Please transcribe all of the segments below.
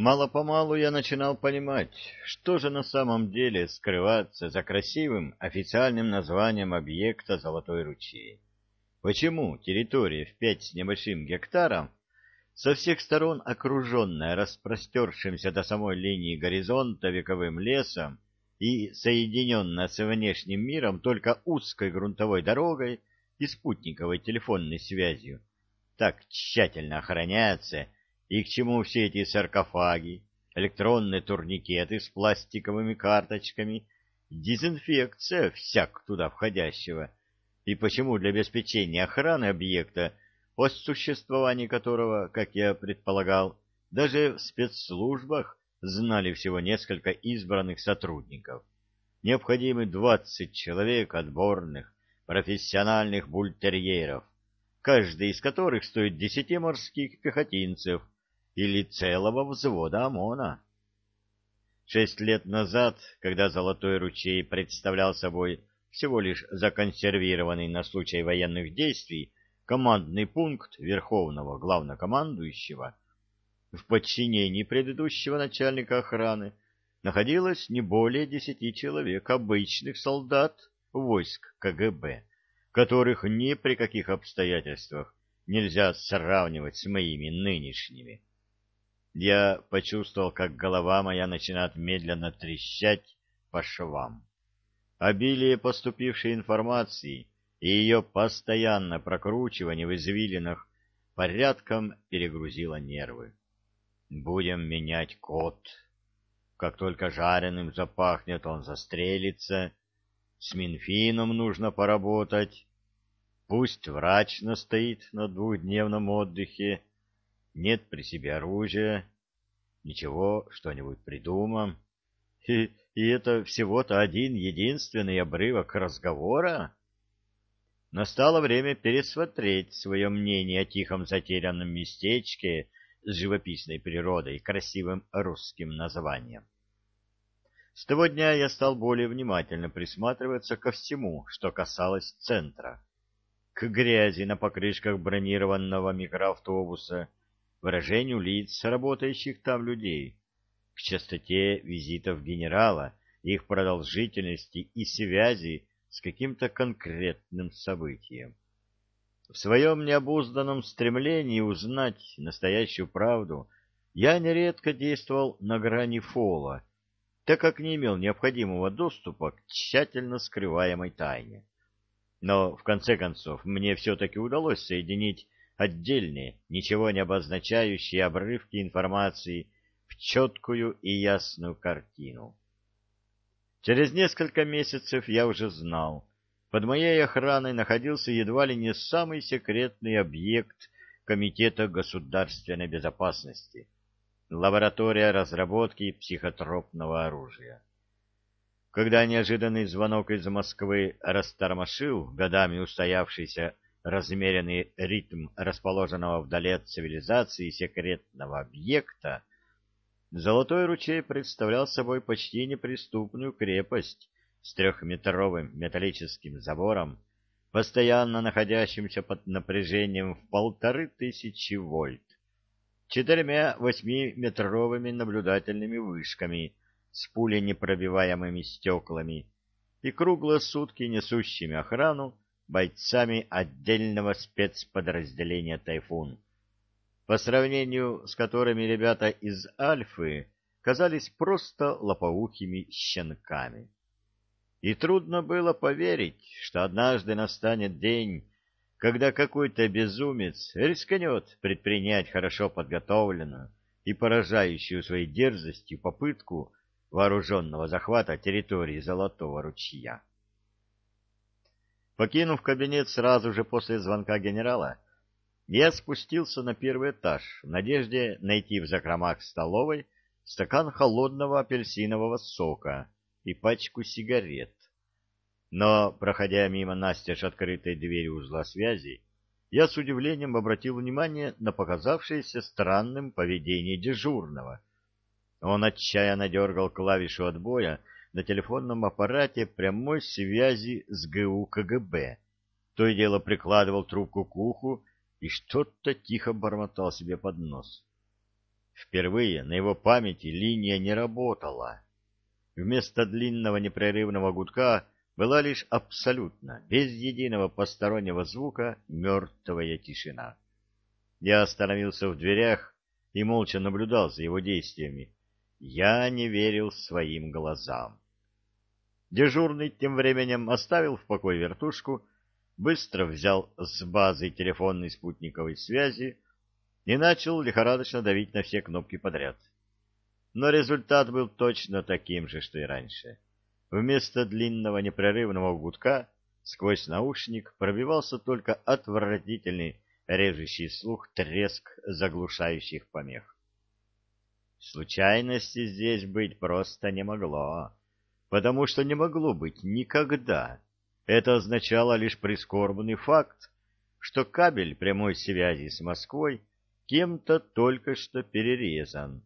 Мало-помалу я начинал понимать, что же на самом деле скрывается за красивым официальным названием объекта «Золотой ручей». Почему территория в пять с небольшим гектаром, со всех сторон окруженная распростершимся до самой линии горизонта вековым лесом и соединенная с внешним миром только узкой грунтовой дорогой и спутниковой телефонной связью, так тщательно охраняется и к чему все эти саркофаги, электронные турникеты с пластиковыми карточками, дезинфекция всяк туда входящего, и почему для обеспечения охраны объекта, о существовании которого, как я предполагал, даже в спецслужбах знали всего несколько избранных сотрудников. Необходимы двадцать человек отборных, профессиональных бультерьеров, каждый из которых стоит десяти морских пехотинцев — или целого взвода ОМОНа. Шесть лет назад, когда Золотой ручей представлял собой всего лишь законсервированный на случай военных действий командный пункт Верховного Главнокомандующего, в подчинении предыдущего начальника охраны находилось не более десяти человек обычных солдат войск КГБ, которых ни при каких обстоятельствах нельзя сравнивать с моими нынешними. Я почувствовал, как голова моя начинает медленно трещать по швам. Обилие поступившей информации и ее постоянное прокручивание в извилинах порядком перегрузило нервы. Будем менять код. Как только жареным запахнет, он застрелится. С Минфином нужно поработать. Пусть врач настоит на двухдневном отдыхе, нет при себе оружия. Ничего, что-нибудь придумаем. И, и это всего-то один единственный обрывок разговора? Настало время пересмотреть свое мнение о тихом затерянном местечке с живописной природой и красивым русским названием. С того дня я стал более внимательно присматриваться ко всему, что касалось центра. К грязи на покрышках бронированного микроавтобуса, выражению лиц работающих там людей, к частоте визитов генерала, их продолжительности и связи с каким-то конкретным событием. В своем необузданном стремлении узнать настоящую правду я нередко действовал на грани фола, так как не имел необходимого доступа к тщательно скрываемой тайне. Но, в конце концов, мне все-таки удалось соединить отдельные, ничего не обозначающие обрывки информации в четкую и ясную картину. Через несколько месяцев я уже знал, под моей охраной находился едва ли не самый секретный объект Комитета государственной безопасности — лаборатория разработки психотропного оружия. Когда неожиданный звонок из Москвы растормошил годами устоявшийся размеренный ритм расположенного вдали от цивилизации секретного объекта, Золотой ручей представлял собой почти неприступную крепость с трехметровым металлическим забором, постоянно находящимся под напряжением в полторы тысячи вольт, четырьмя восьмиметровыми наблюдательными вышками с пуленепробиваемыми стеклами и круглые сутки несущими охрану бойцами отдельного спецподразделения «Тайфун», по сравнению с которыми ребята из «Альфы» казались просто лопоухими щенками. И трудно было поверить, что однажды настанет день, когда какой-то безумец рискнет предпринять хорошо подготовленную и поражающую своей дерзостью попытку вооруженного захвата территории Золотого ручья. Покинув кабинет сразу же после звонка генерала, я спустился на первый этаж в надежде найти в закромах столовой стакан холодного апельсинового сока и пачку сигарет. Но, проходя мимо настежь открытой двери узла связи, я с удивлением обратил внимание на показавшееся странным поведение дежурного. Он отчаянно дергал клавишу отбоя, на телефонном аппарате прямой связи с ГУ КГБ. То и дело прикладывал трубку к уху и что-то тихо бормотал себе под нос. впервые на его памяти линия не работала. Вместо длинного непрерывного гудка была лишь абсолютно, без единого постороннего звука, мертвая тишина. Я остановился в дверях и молча наблюдал за его действиями. Я не верил своим глазам. Дежурный тем временем оставил в покое вертушку, быстро взял с базы телефонной спутниковой связи и начал лихорадочно давить на все кнопки подряд. Но результат был точно таким же, что и раньше. Вместо длинного непрерывного гудка сквозь наушник пробивался только отвратительный режущий слух треск заглушающих помех. Случайности здесь быть просто не могло, потому что не могло быть никогда. Это означало лишь прискорбный факт, что кабель прямой связи с Москвой кем-то только что перерезан,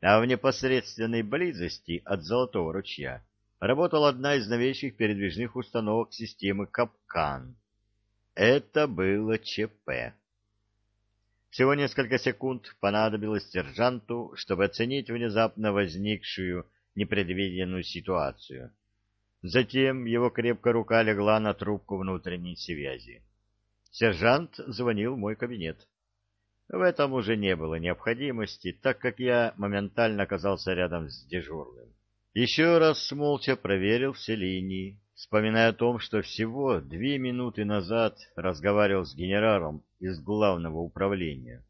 а в непосредственной близости от Золотого ручья работала одна из новейших передвижных установок системы «Капкан». Это было ЧП. Всего несколько секунд понадобилось сержанту, чтобы оценить внезапно возникшую непредвиденную ситуацию. Затем его крепкая рука легла на трубку внутренней связи. Сержант звонил в мой кабинет. В этом уже не было необходимости, так как я моментально оказался рядом с дежурным. Еще раз молча проверил все линии, вспоминая о том, что всего две минуты назад разговаривал с генералом из главного управления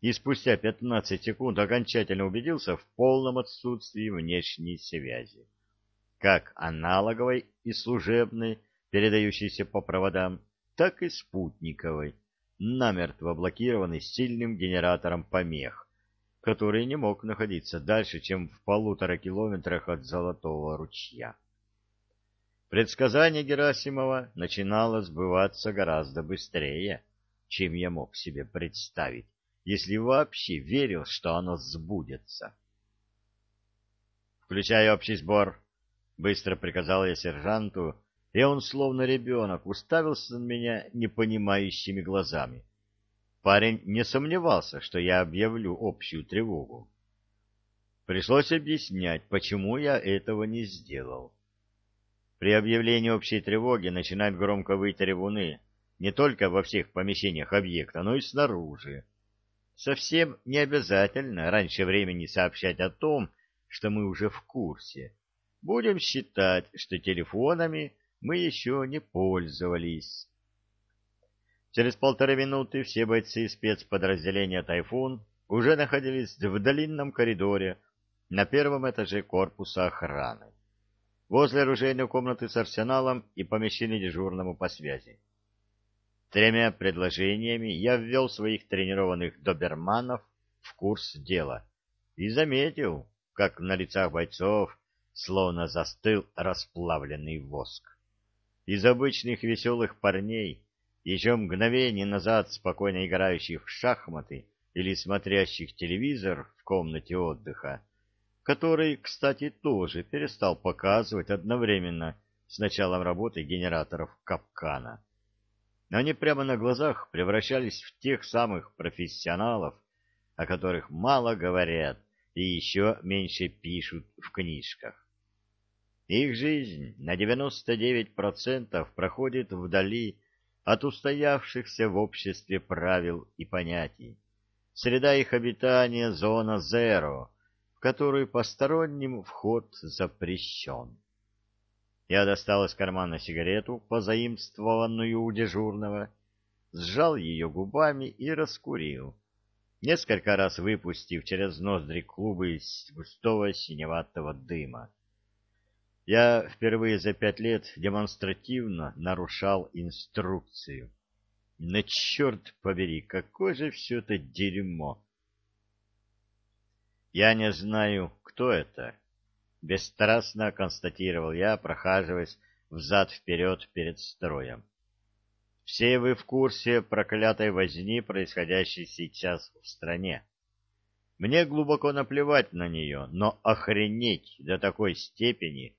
и спустя 15 секунд окончательно убедился в полном отсутствии внешней связи, как аналоговой и служебной, передающейся по проводам, так и спутниковой, намертво блокированной сильным генератором помех, который не мог находиться дальше, чем в полутора километрах от Золотого ручья. Предсказание Герасимова начинало сбываться гораздо быстрее, чем я мог себе представить, если вообще верил, что оно сбудется. «Включай общий сбор», — быстро приказал я сержанту, и он, словно ребенок, уставился на меня непонимающими глазами. Парень не сомневался, что я объявлю общую тревогу. Пришлось объяснять, почему я этого не сделал. При объявлении общей тревоги начинают громко выть ревуны не только во всех помещениях объекта, но и снаружи. Совсем не обязательно раньше времени сообщать о том, что мы уже в курсе. Будем считать, что телефонами мы еще не пользовались. Через полторы минуты все бойцы спецподразделения «Тайфун» уже находились в длинном коридоре на первом этаже корпуса охраны возле оружейной комнаты с арсеналом и помещения дежурному по связи. Тремя предложениями я ввел своих тренированных доберманов в курс дела и заметил, как на лицах бойцов словно застыл расплавленный воск. Из обычных веселых парней, еще мгновение назад спокойно играющих в шахматы или смотрящих телевизор в комнате отдыха, который, кстати, тоже перестал показывать одновременно с началом работы генераторов капкана. Они прямо на глазах превращались в тех самых профессионалов, о которых мало говорят и еще меньше пишут в книжках. Их жизнь на 99% проходит вдали от устоявшихся в обществе правил и понятий. Среда их обитания — зона зеро — в которую посторонним вход запрещен. Я достал из кармана сигарету, позаимствованную у дежурного, сжал ее губами и раскурил, несколько раз выпустив через ноздри клубы из густого синеватого дыма. Я впервые за пять лет демонстративно нарушал инструкцию. На черт побери, какое же все это дерьмо! Я не знаю, кто это. Бесстрастно констатировал я, прохаживаясь взад-вперед перед строем. Все вы в курсе проклятой возни, происходящей сейчас в стране. Мне глубоко наплевать на нее, но охренеть до такой степени,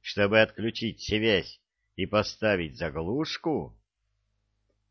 чтобы отключить связь и поставить заглушку?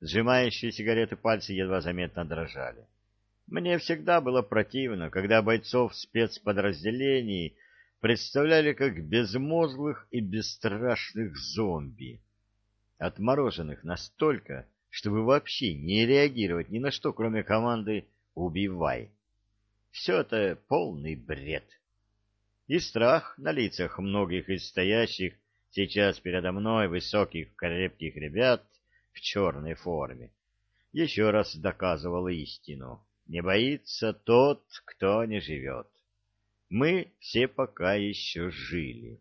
Сжимающие сигареты пальцы едва заметно дрожали. Мне всегда было противно, когда бойцов спецподразделений представляли как безмозглых и бесстрашных зомби, отмороженных настолько, чтобы вообще не реагировать ни на что, кроме команды «убивай». Все это полный бред. И страх на лицах многих из стоящих сейчас передо мной высоких крепких ребят в черной форме еще раз доказывал истину. Не боится тот, кто не живет. Мы все пока еще жили.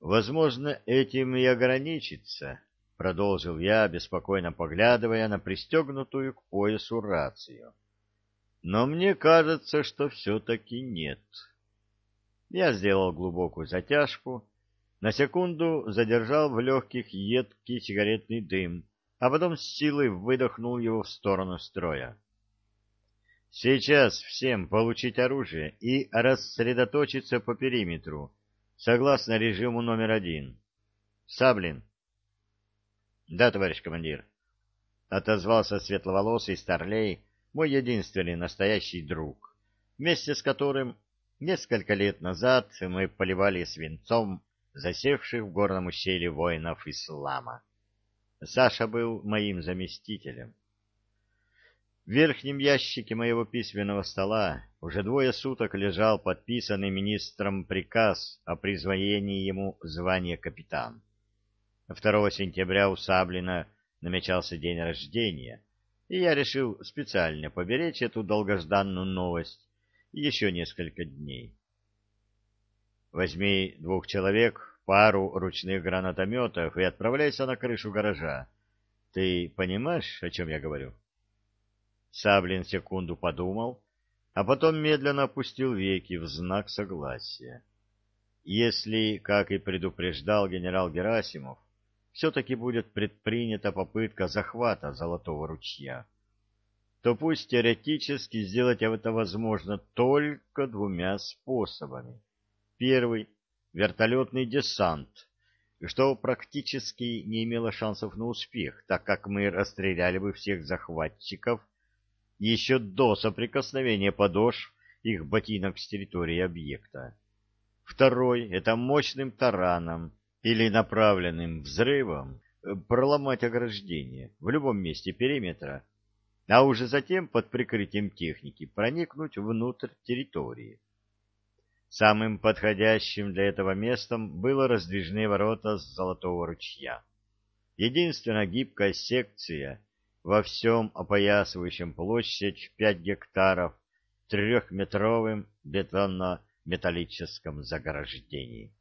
Возможно, этим и ограничится, продолжил я, беспокойно поглядывая на пристегнутую к поясу рацию. Но мне кажется, что все-таки нет. Я сделал глубокую затяжку, на секунду задержал в легких едкий сигаретный дым, а потом с силой выдохнул его в сторону строя. Сейчас всем получить оружие и рассредоточиться по периметру, согласно режиму номер один. Саблин. Да, товарищ командир. Отозвался светловолосый старлей, мой единственный настоящий друг, вместе с которым несколько лет назад мы поливали свинцом засевших в горном ущелье воинов ислама. Саша был моим заместителем. В верхнем ящике моего письменного стола уже двое суток лежал подписанный министром приказ о присвоении ему звания капитан. 2 сентября у Саблина намечался день рождения, и я решил специально поберечь эту долгожданную новость еще несколько дней. Возьми двух человек, пару ручных гранатометов и отправляйся на крышу гаража. Ты понимаешь, о чем я говорю? Саблин секунду подумал, а потом медленно опустил веки в знак согласия. Если, как и предупреждал генерал Герасимов, все-таки будет предпринята попытка захвата Золотого ручья, то пусть теоретически сделать это возможно только двумя способами. Первый вертолетный десант, что практически не имело шансов на успех, так как мы расстреляли бы всех захватчиков еще до соприкосновения подошв их ботинок с территории объекта. Второй — это мощным тараном или направленным взрывом э, проломать ограждение в любом месте периметра, а уже затем под прикрытием техники проникнуть внутрь территории. Самым подходящим для этого местом было раздвижные ворота с Золотого ручья. Единственная гибкая секция во всем опоясывающем площадь в пять гектаров трехметровым бетонно-металлическом заграждении.